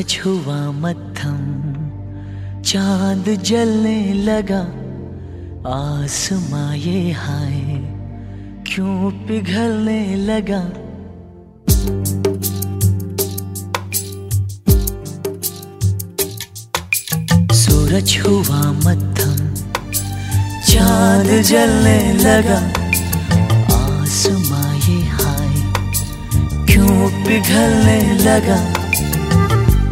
हुआ मत्थम, चाँद जलने लगा, आसमां ये हाय, क्यों पिघलने लगा? सूरज हुआ मत्थम, चाँद जलने लगा, आसमां ये हाय, क्यों पिघलने लगा?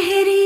hitty.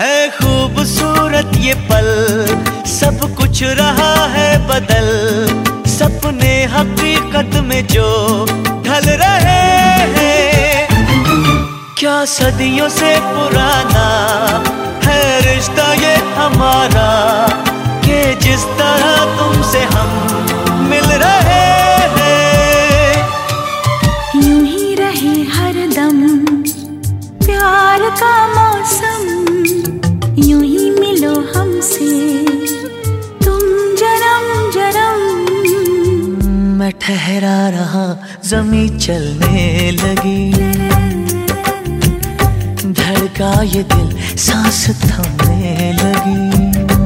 है खूबसूरत ये पल। सब कुछ रहा है बदल। सपने हकीकत में जो ढल रहे हैं। क्या सदियों से पुराना है रिश्ता ये हमारा? के जिस तरह तुमसे हम मिल रहे ठहरा रहा जमी चलने लगी। धड़का ये दिल सांस थमने लगी।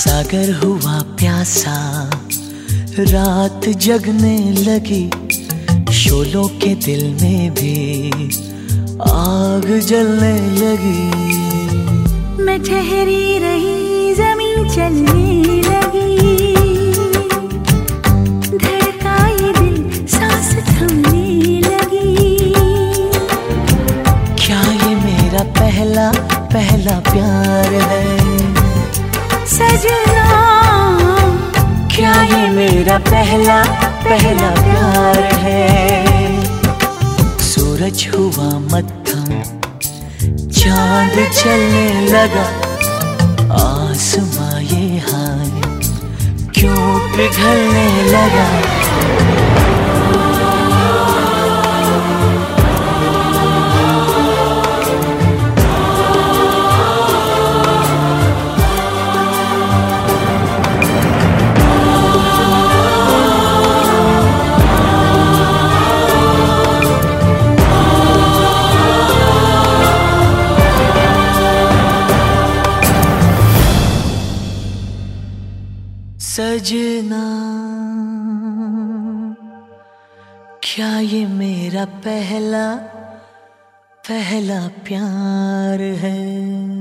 सागर हुआ प्यासा। रात जगने लगी शोलों के दिल में भी आग जलने लगी। मैं ठहरी रही ज़मीन चलने लगी। धड़का दिल सांस थमने लगी। क्या ये मेरा पहला पहला प्यार है? सजना। क्या ये मेरा पहला पहला प्यार है? सूरज हुआ मत्थम चाँद चलने लगा। आसमां ये हाय, क्यों पिघलने लगा? क्या ये मेरा पहला पहला प्यार है?